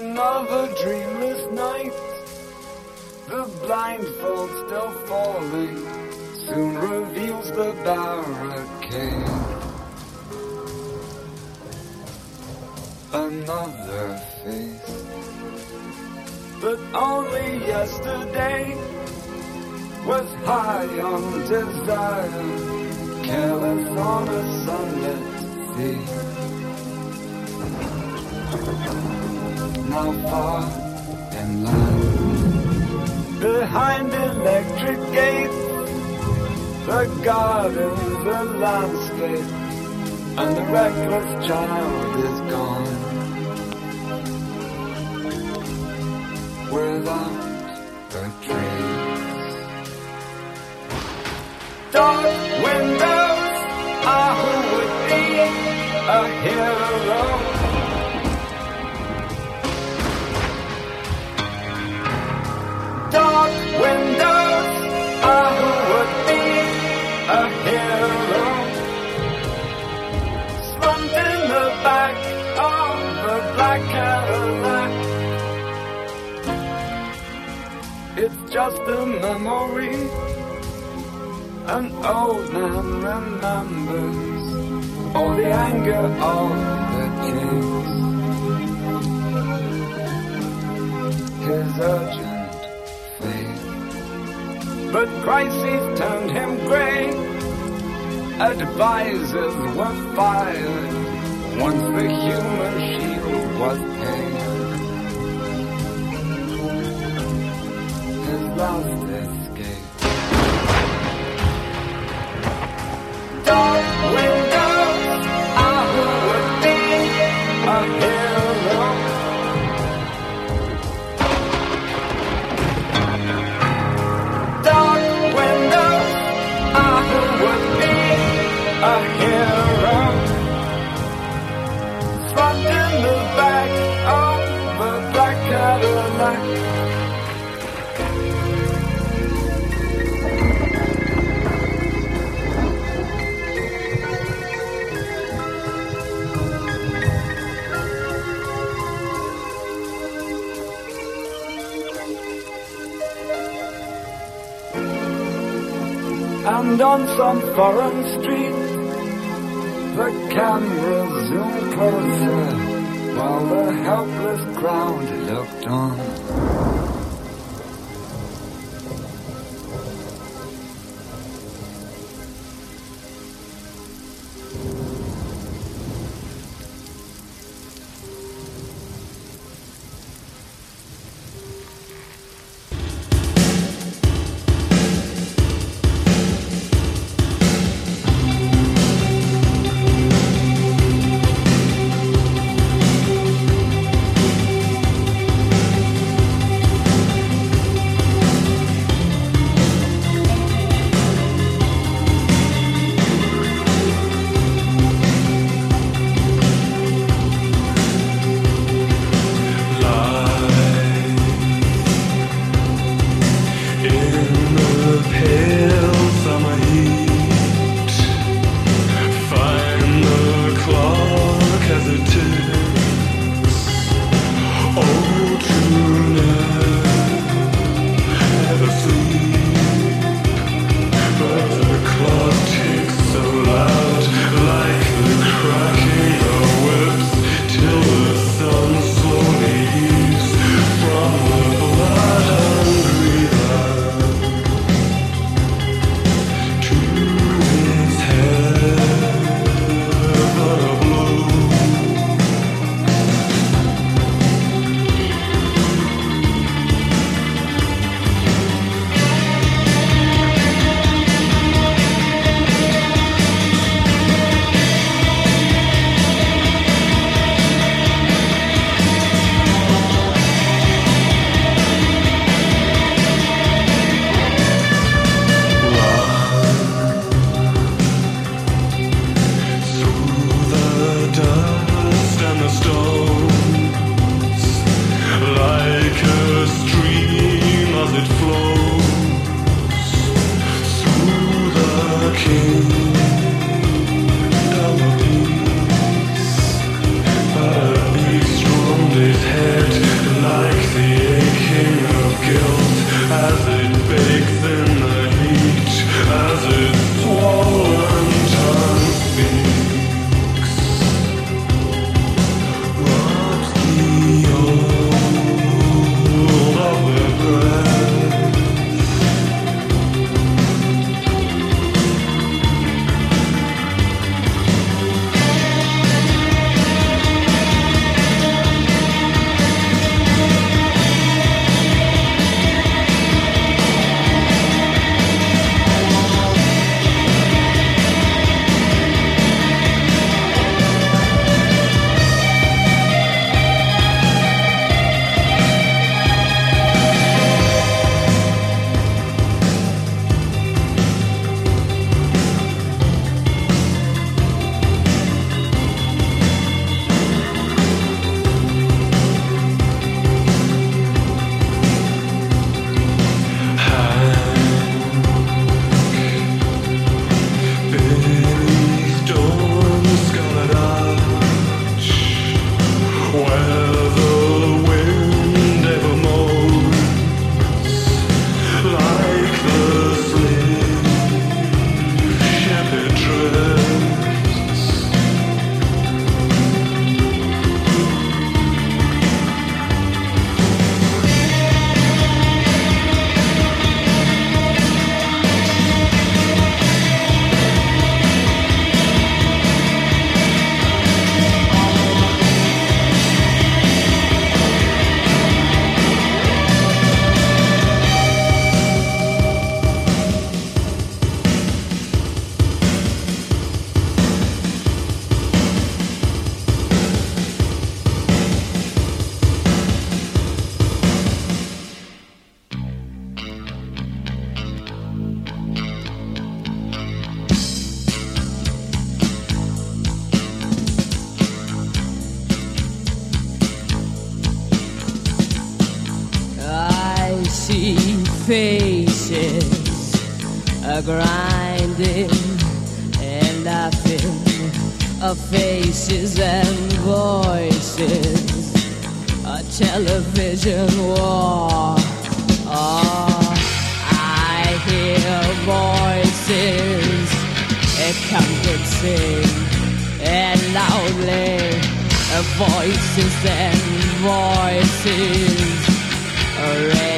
Another dreamless night. The blindfold still falling soon reveals the barricade. Another face. But only yesterday was high on desire, careless on a sunlit sea. Now far in line, behind electric gates, the gardens, the landscape, and the reckless child is gone. Without the trace. Dark windows are who would be a hero. It's just a memory. An old man remembers all the anger of the kings. His urgent faith. But crises turned him grey. Advisors were fired once the human shield was paid. And on some foreign street, the camera zoomed closer while the helpless crowd looked on. A grinding and laughing of faces and voices, a television war. Oh, I hear voices encompassing and loudly, voices and voices, a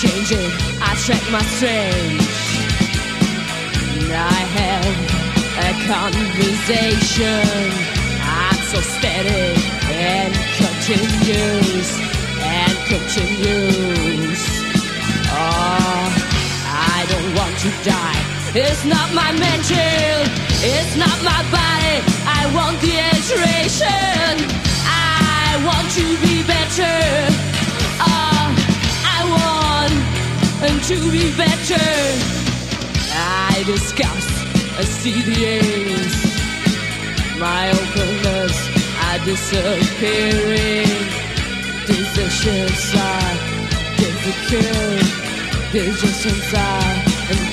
changing, I track my strange. I have a conversation. I'm so steady and continues and continues. Oh, I don't want to die. It's not my mental, it's not my body. I want the iteration. I want to be better. Want to be better. I discuss a CDAs. My openness are disappearing. Decisions are difficult. Decisions are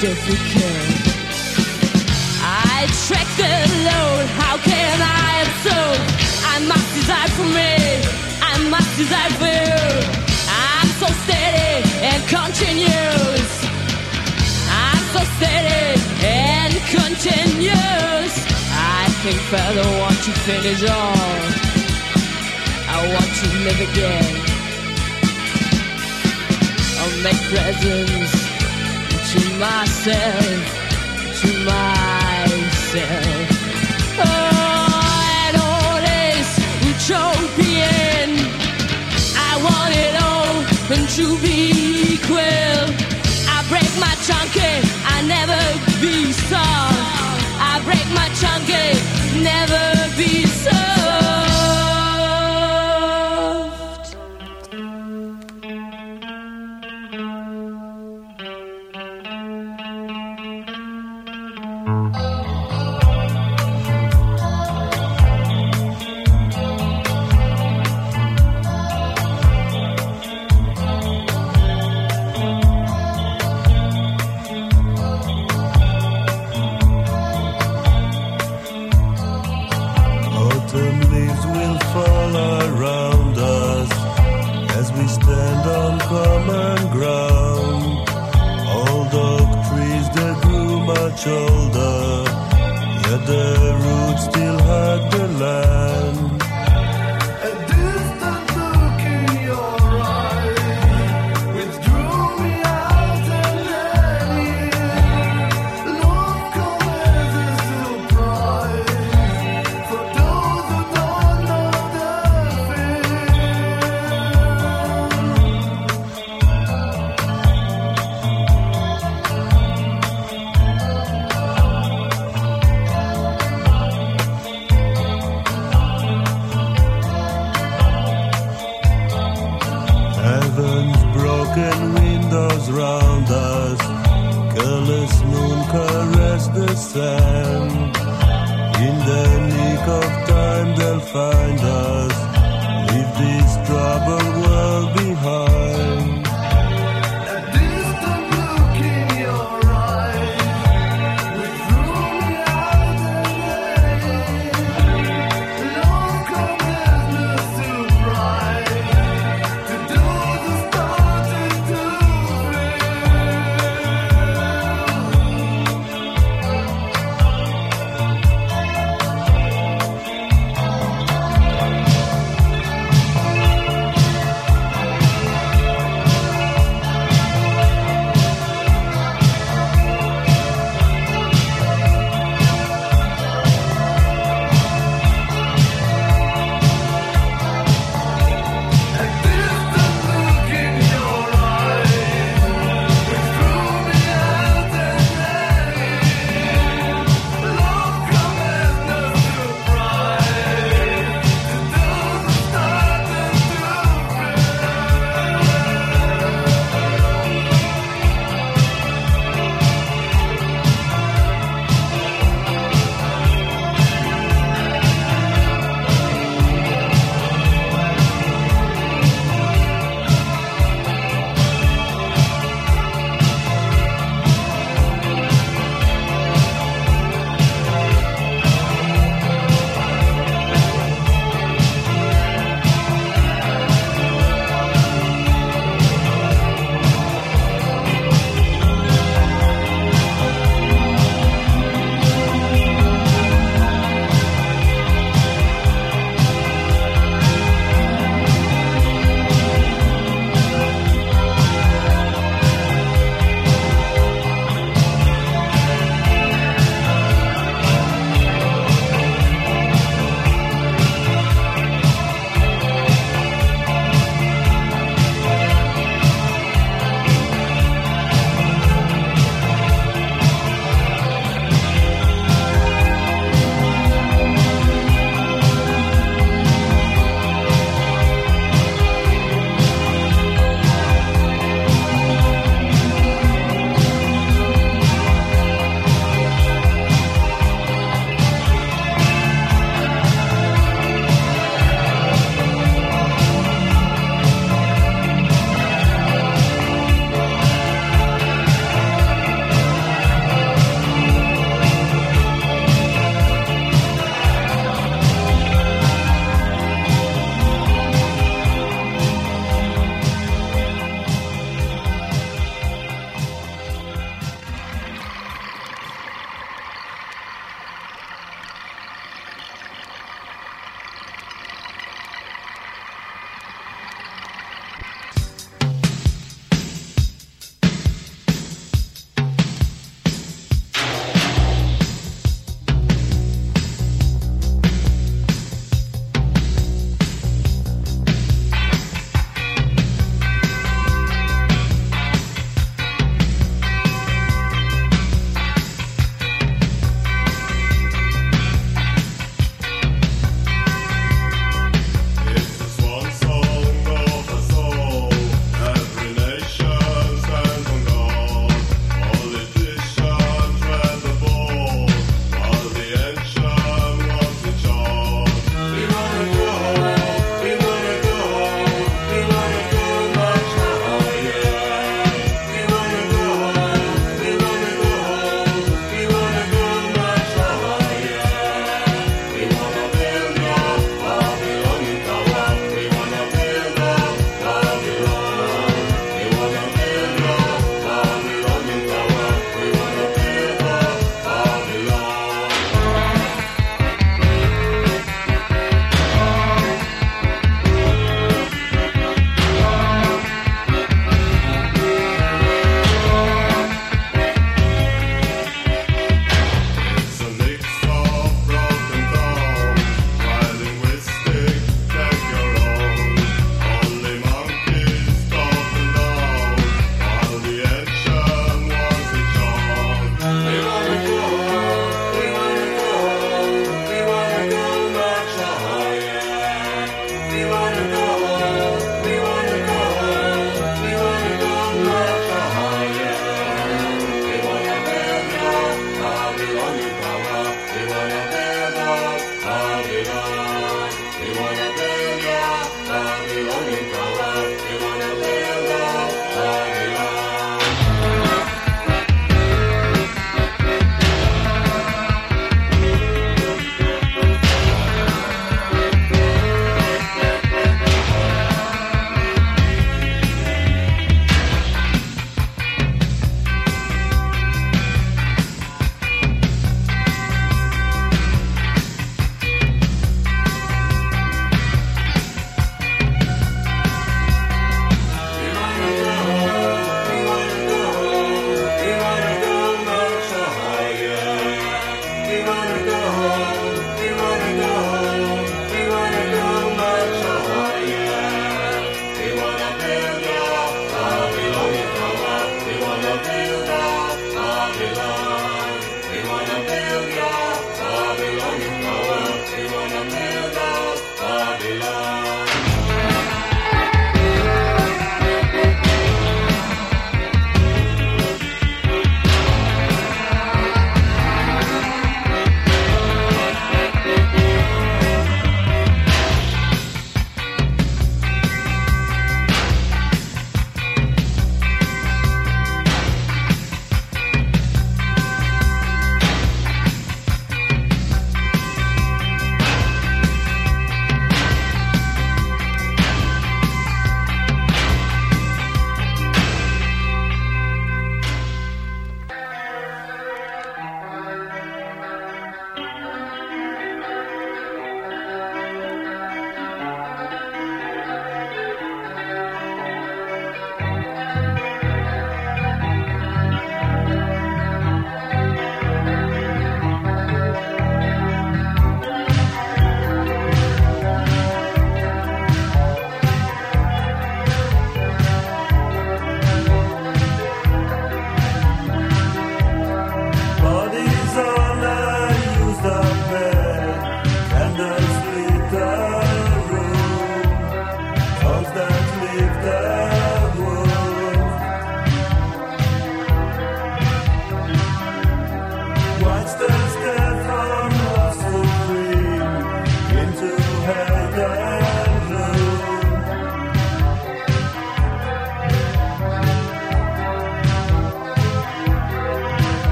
difficult. I track the load. How can I absorb? I must desire for me. I must desire for I think further want to finish on. I want to live again. I'll make presents to myself, to myself. Oh, and all this utopian. I want it all and to be equal. I break my chunky I never be soft. I break my chunky, never be older, yet the roots still hug the land.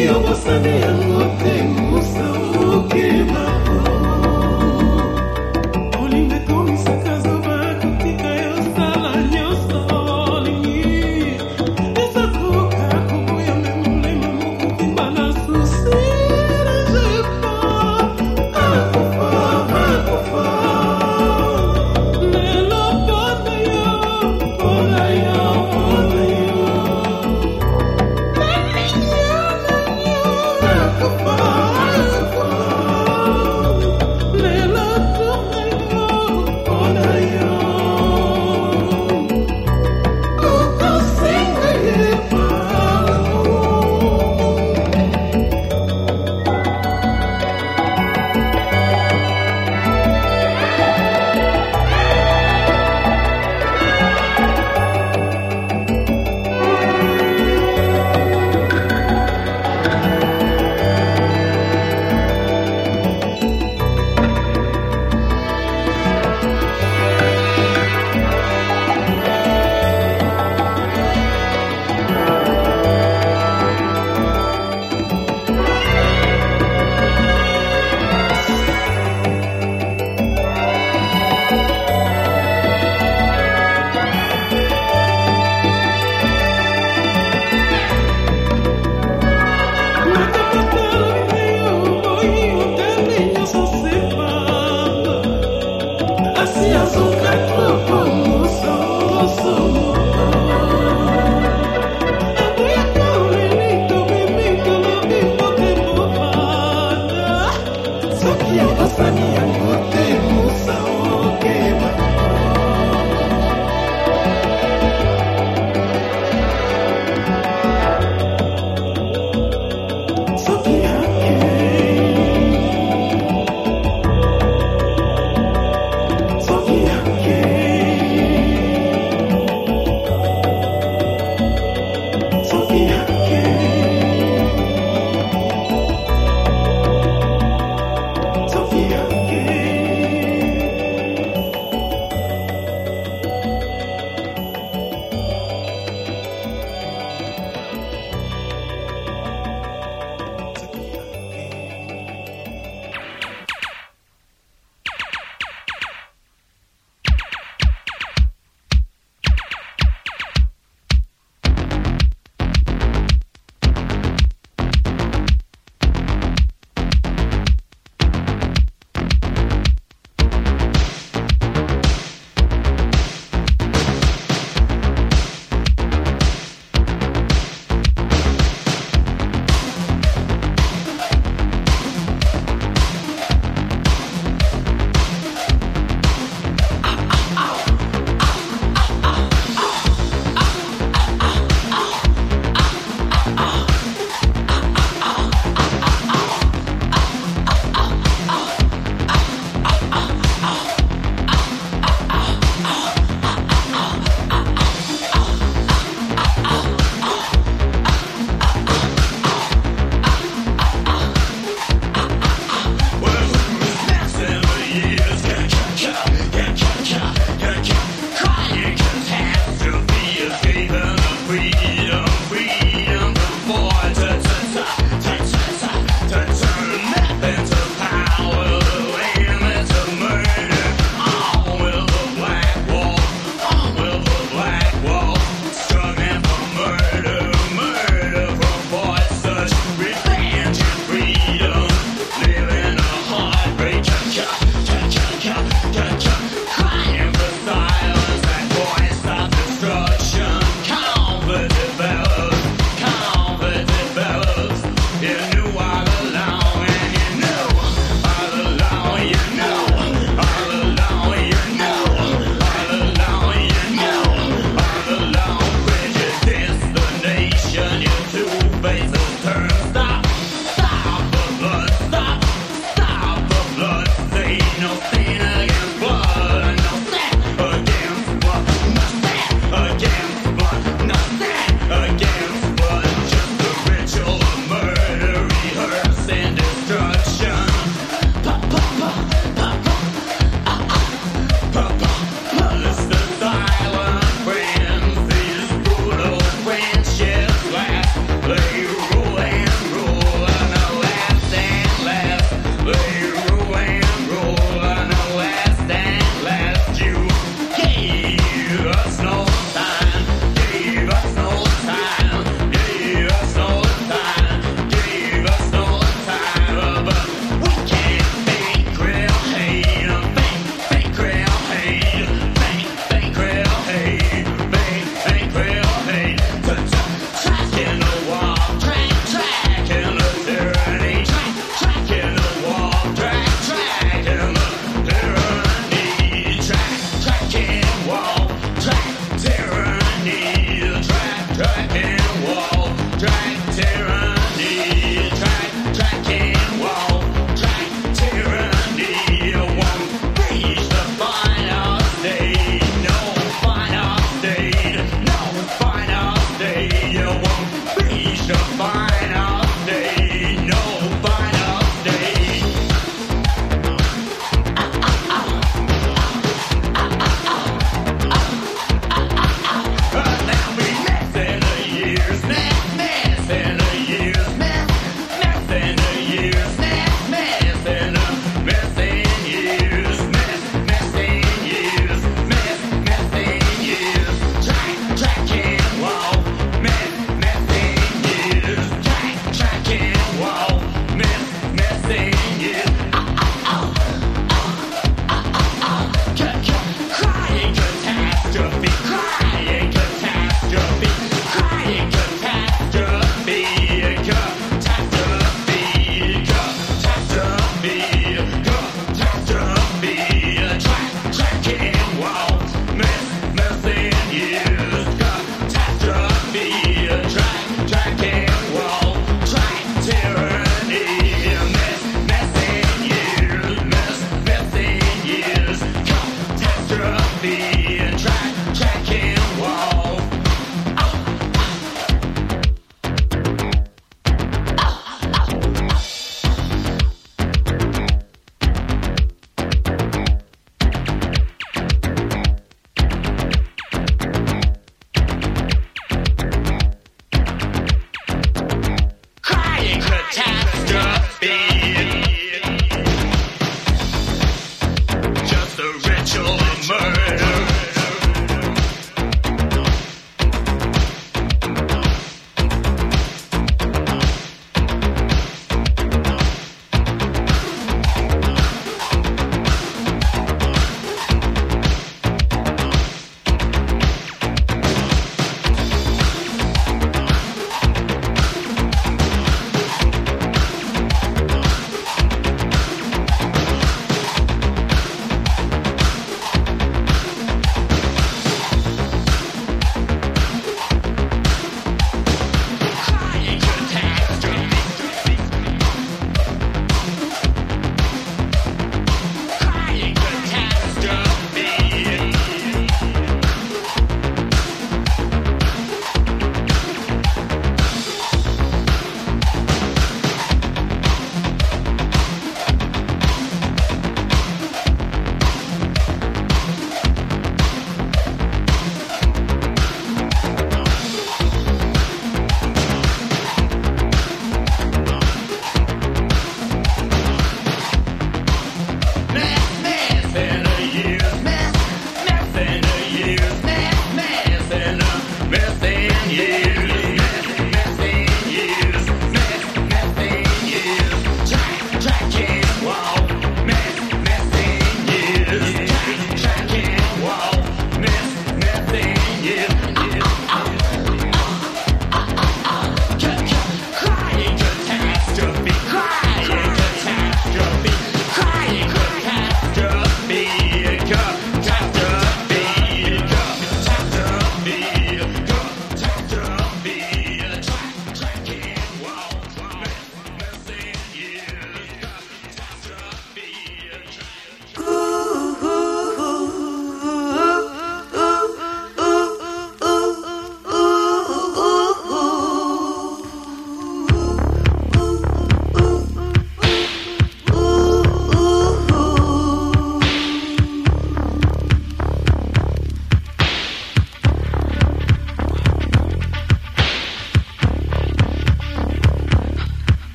caminhão gostando